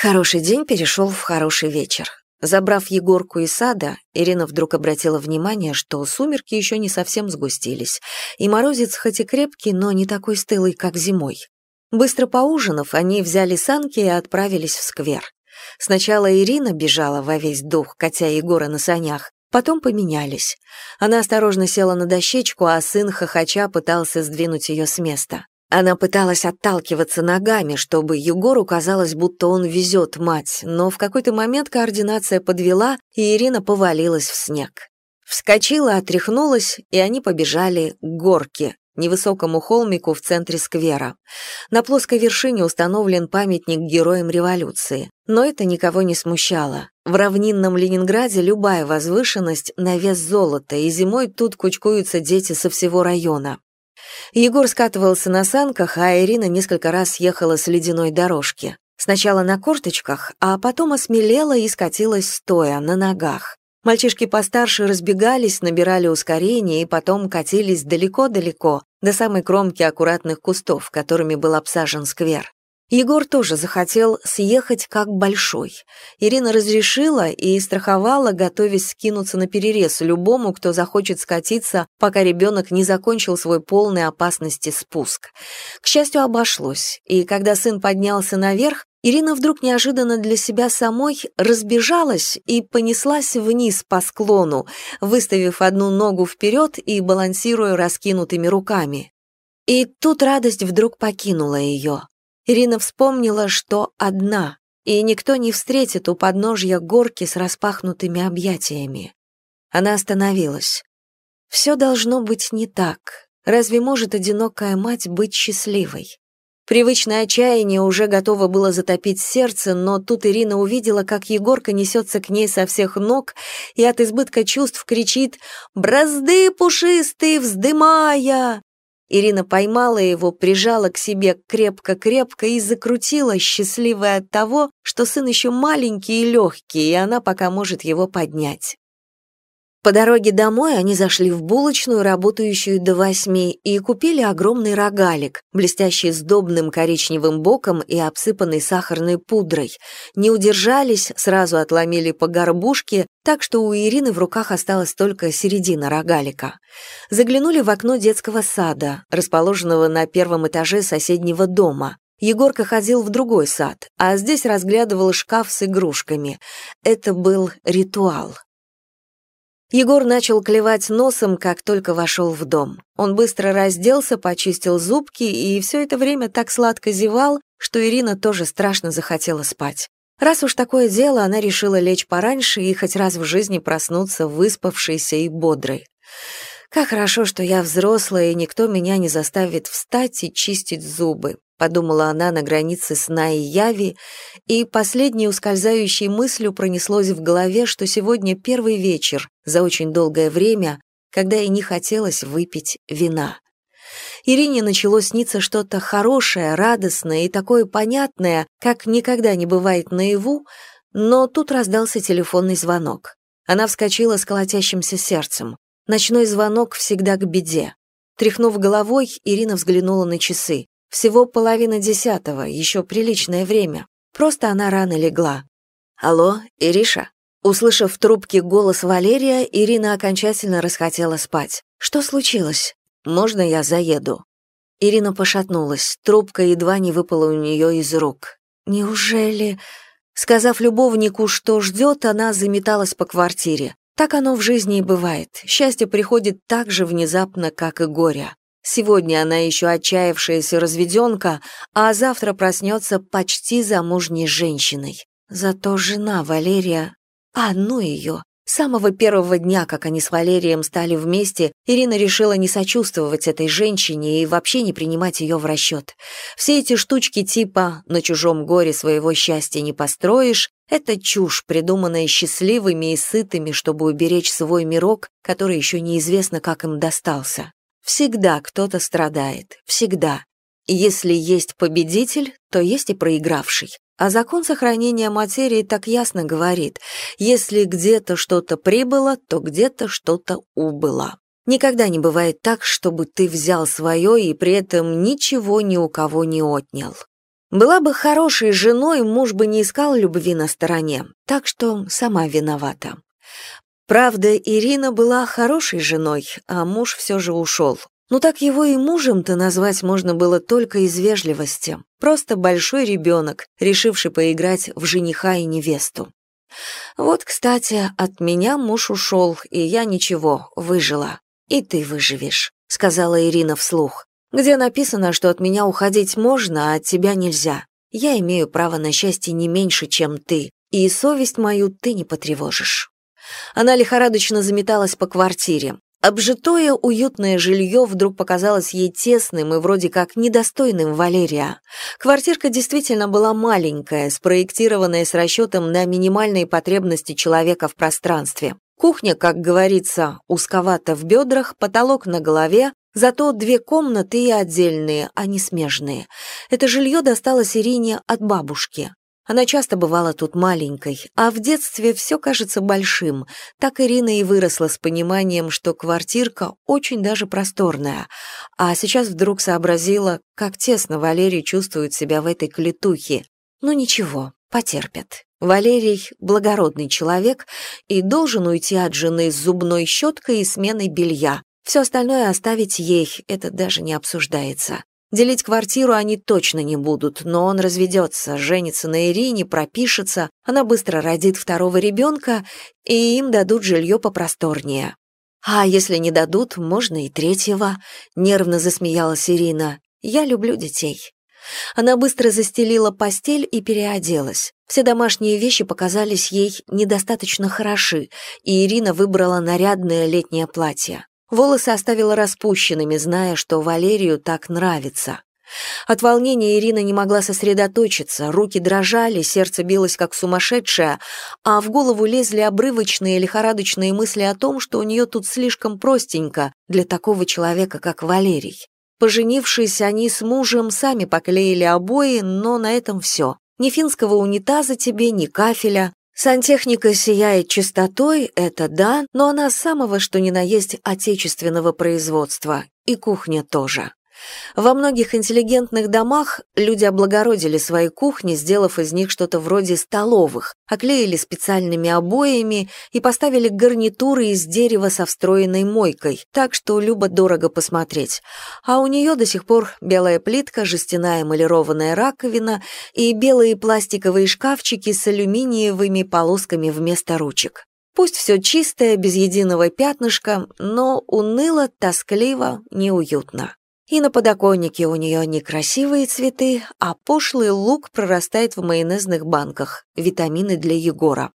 Хороший день перешел в хороший вечер. Забрав Егорку из сада, Ирина вдруг обратила внимание, что сумерки еще не совсем сгустились, и морозец хоть и крепкий, но не такой стылый, как зимой. Быстро поужинав, они взяли санки и отправились в сквер. Сначала Ирина бежала во весь дух, катя Егора на санях, потом поменялись. Она осторожно села на дощечку, а сын хохоча пытался сдвинуть ее с места. Она пыталась отталкиваться ногами, чтобы Егору казалось, будто он везет мать, но в какой-то момент координация подвела, и Ирина повалилась в снег. Вскочила, отряхнулась, и они побежали к горке, невысокому холмику в центре сквера. На плоской вершине установлен памятник героям революции. Но это никого не смущало. В равнинном Ленинграде любая возвышенность на вес золота, и зимой тут кучкуются дети со всего района. Егор скатывался на санках, а Ирина несколько раз ехала с ледяной дорожки. Сначала на корточках, а потом осмелела и скатилась стоя, на ногах. Мальчишки постарше разбегались, набирали ускорение и потом катились далеко-далеко, до самой кромки аккуратных кустов, которыми был обсажен сквер. Егор тоже захотел съехать как большой. Ирина разрешила и страховала, готовясь скинуться на перерез любому, кто захочет скатиться, пока ребенок не закончил свой полный опасности спуск. К счастью, обошлось, и когда сын поднялся наверх, Ирина вдруг неожиданно для себя самой разбежалась и понеслась вниз по склону, выставив одну ногу вперед и балансируя раскинутыми руками. И тут радость вдруг покинула ее. Ирина вспомнила, что одна, и никто не встретит у подножья горки с распахнутыми объятиями. Она остановилась. Все должно быть не так. Разве может одинокая мать быть счастливой? Привычное отчаяние уже готово было затопить сердце, но тут Ирина увидела, как Егорка несется к ней со всех ног и от избытка чувств кричит «Бразды пушистые, вздымая!» Ирина поймала его, прижала к себе крепко-крепко и закрутила, счастливая от того, что сын еще маленький и легкий, и она пока может его поднять. По дороге домой они зашли в булочную, работающую до восьми, и купили огромный рогалик, блестящий сдобным коричневым боком и обсыпанный сахарной пудрой. Не удержались, сразу отломили по горбушке, так что у Ирины в руках осталась только середина рогалика. Заглянули в окно детского сада, расположенного на первом этаже соседнего дома. Егорка ходил в другой сад, а здесь разглядывал шкаф с игрушками. Это был ритуал. Егор начал клевать носом, как только вошел в дом. Он быстро разделся, почистил зубки и все это время так сладко зевал, что Ирина тоже страшно захотела спать. Раз уж такое дело, она решила лечь пораньше и хоть раз в жизни проснуться выспавшейся и бодрой. Как хорошо, что я взрослая, и никто меня не заставит встать и чистить зубы подумала она на границе сна и яви, и последней ускользающей мыслью пронеслось в голове, что сегодня первый вечер за очень долгое время, когда ей не хотелось выпить вина. Ирине начало сниться что-то хорошее, радостное и такое понятное, как никогда не бывает наяву, но тут раздался телефонный звонок. Она вскочила с колотящимся сердцем. Ночной звонок всегда к беде. Тряхнув головой, Ирина взглянула на часы. Всего половина десятого, еще приличное время. Просто она рано легла. «Алло, Ириша?» Услышав в трубке голос Валерия, Ирина окончательно расхотела спать. «Что случилось? Можно я заеду?» Ирина пошатнулась, трубка едва не выпала у нее из рук. «Неужели...» Сказав любовнику, что ждет, она заметалась по квартире. Так оно в жизни и бывает. Счастье приходит так же внезапно, как и горе. Сегодня она еще отчаявшаяся разведенка, а завтра проснется почти замужней женщиной. Зато жена Валерия... А, ну ее. С самого первого дня, как они с Валерием стали вместе, Ирина решила не сочувствовать этой женщине и вообще не принимать ее в расчет. Все эти штучки типа «на чужом горе своего счастья не построишь» — это чушь, придуманная счастливыми и сытыми, чтобы уберечь свой мирок, который еще неизвестно, как им достался. Всегда кто-то страдает, всегда. Если есть победитель, то есть и проигравший. А закон сохранения материи так ясно говорит, если где-то что-то прибыло, то где-то что-то убыло. Никогда не бывает так, чтобы ты взял свое и при этом ничего ни у кого не отнял. Была бы хорошей женой, муж бы не искал любви на стороне, так что сама виновата. Правда, Ирина была хорошей женой, а муж все же ушел. Ну так его и мужем-то назвать можно было только из вежливости. Просто большой ребенок, решивший поиграть в жениха и невесту. Вот, кстати, от меня муж ушел, и я ничего, выжила. И ты выживешь, сказала Ирина вслух. Где написано, что от меня уходить можно, а от тебя нельзя. Я имею право на счастье не меньше, чем ты, и совесть мою ты не потревожишь. Она лихорадочно заметалась по квартире. Обжитое уютное жилье вдруг показалось ей тесным и вроде как недостойным Валерия. Квартирка действительно была маленькая, спроектированная с расчетом на минимальные потребности человека в пространстве. Кухня, как говорится, узковата в бедрах, потолок на голове, зато две комнаты и отдельные, а не смежные. Это жилье досталось Ирине от бабушки. Она часто бывала тут маленькой, а в детстве все кажется большим. Так Ирина и выросла с пониманием, что квартирка очень даже просторная. А сейчас вдруг сообразила, как тесно Валерий чувствует себя в этой клетухе. Но ничего, потерпят. Валерий — благородный человек и должен уйти от жены с зубной щеткой и сменой белья. Все остальное оставить ей, это даже не обсуждается. Делить квартиру они точно не будут, но он разведется, женится на Ирине, пропишется, она быстро родит второго ребенка, и им дадут жилье попросторнее. А если не дадут, можно и третьего, нервно засмеялась Ирина. Я люблю детей. Она быстро застелила постель и переоделась. Все домашние вещи показались ей недостаточно хороши, и Ирина выбрала нарядное летнее платье. Волосы оставила распущенными, зная, что Валерию так нравится. От волнения Ирина не могла сосредоточиться, руки дрожали, сердце билось как сумасшедшее, а в голову лезли обрывочные лихорадочные мысли о том, что у нее тут слишком простенько для такого человека, как Валерий. Поженившись, они с мужем сами поклеили обои, но на этом все. Ни финского унитаза тебе, ни кафеля, Сантехника сияет чистотой, это да, но она самого что ни на есть отечественного производства, и кухня тоже. Во многих интеллигентных домах люди облагородили свои кухни, сделав из них что-то вроде столовых, оклеили специальными обоями и поставили гарнитуры из дерева со встроенной мойкой, так что любо дорого посмотреть. А у нее до сих пор белая плитка, жестяная эмалированная раковина и белые пластиковые шкафчики с алюминиевыми полосками вместо ручек. Пусть все чистое, без единого пятнышка, но уныло, тоскливо, неуютно. И на подоконнике у нее не красивые цветы, а пошлый лук прорастает в майонезных банках, витамины для Егора.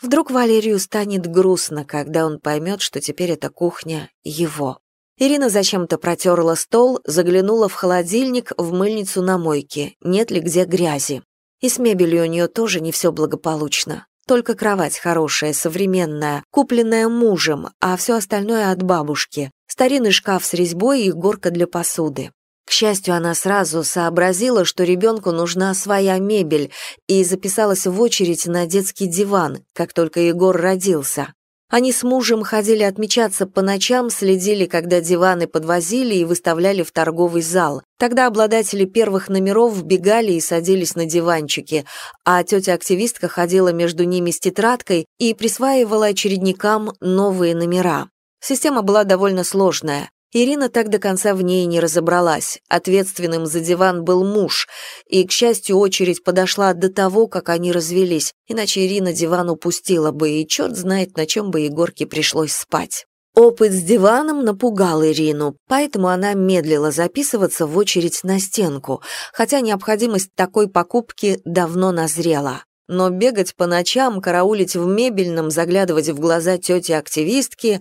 Вдруг Валерию станет грустно, когда он поймет, что теперь эта кухня его. Ирина зачем-то протерла стол, заглянула в холодильник, в мыльницу на мойке, нет ли где грязи. И с мебелью у нее тоже не все благополучно. Только кровать хорошая, современная, купленная мужем, а все остальное от бабушки. Старинный шкаф с резьбой и горка для посуды. К счастью, она сразу сообразила, что ребенку нужна своя мебель, и записалась в очередь на детский диван, как только Егор родился. Они с мужем ходили отмечаться по ночам, следили, когда диваны подвозили и выставляли в торговый зал. Тогда обладатели первых номеров вбегали и садились на диванчики, а тетя-активистка ходила между ними с тетрадкой и присваивала очередникам новые номера. Система была довольно сложная. Ирина так до конца в ней не разобралась. Ответственным за диван был муж, и, к счастью, очередь подошла до того, как они развелись, иначе Ирина диван упустила бы, и черт знает, на чем бы Егорке пришлось спать. Опыт с диваном напугал Ирину, поэтому она медлила записываться в очередь на стенку, хотя необходимость такой покупки давно назрела. Но бегать по ночам, караулить в мебельном, заглядывать в глаза тети-активистки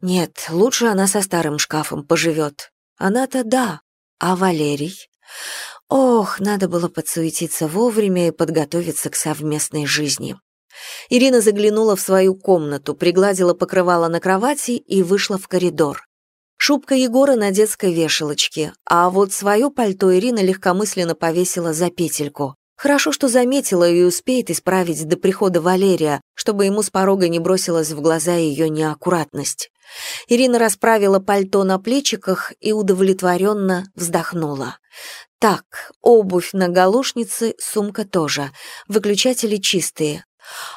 нет, лучше она со старым шкафом поживет. Она-то да, а Валерий? Ох, надо было подсуетиться вовремя и подготовиться к совместной жизни. Ирина заглянула в свою комнату, пригладила покрывало на кровати и вышла в коридор. Шубка Егора на детской вешалочке, а вот свое пальто Ирина легкомысленно повесила за петельку. Хорошо, что заметила и успеет исправить до прихода Валерия, чтобы ему с порога не бросилась в глаза ее неаккуратность. Ирина расправила пальто на плечиках и удовлетворенно вздохнула. Так, обувь на галошнице, сумка тоже. Выключатели чистые.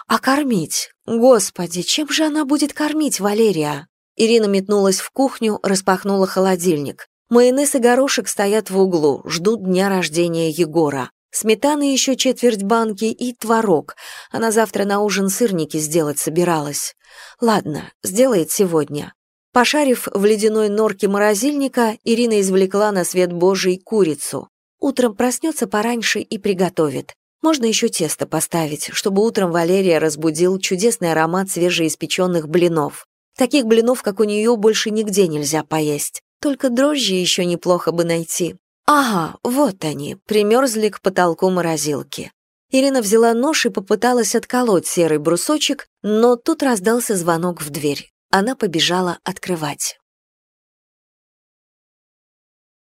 А кормить? Господи, чем же она будет кормить Валерия? Ирина метнулась в кухню, распахнула холодильник. Майонез и горошек стоят в углу, ждут дня рождения Егора. Сметаны еще четверть банки и творог. Она завтра на ужин сырники сделать собиралась. Ладно, сделает сегодня. Пошарив в ледяной норке морозильника, Ирина извлекла на свет Божий курицу. Утром проснется пораньше и приготовит. Можно еще тесто поставить, чтобы утром Валерия разбудил чудесный аромат свежеиспеченных блинов. Таких блинов, как у нее, больше нигде нельзя поесть. Только дрожжи еще неплохо бы найти. Ага, вот они, примерзли к потолку морозилки. Ирина взяла нож и попыталась отколоть серый брусочек, но тут раздался звонок в дверь. Она побежала открывать.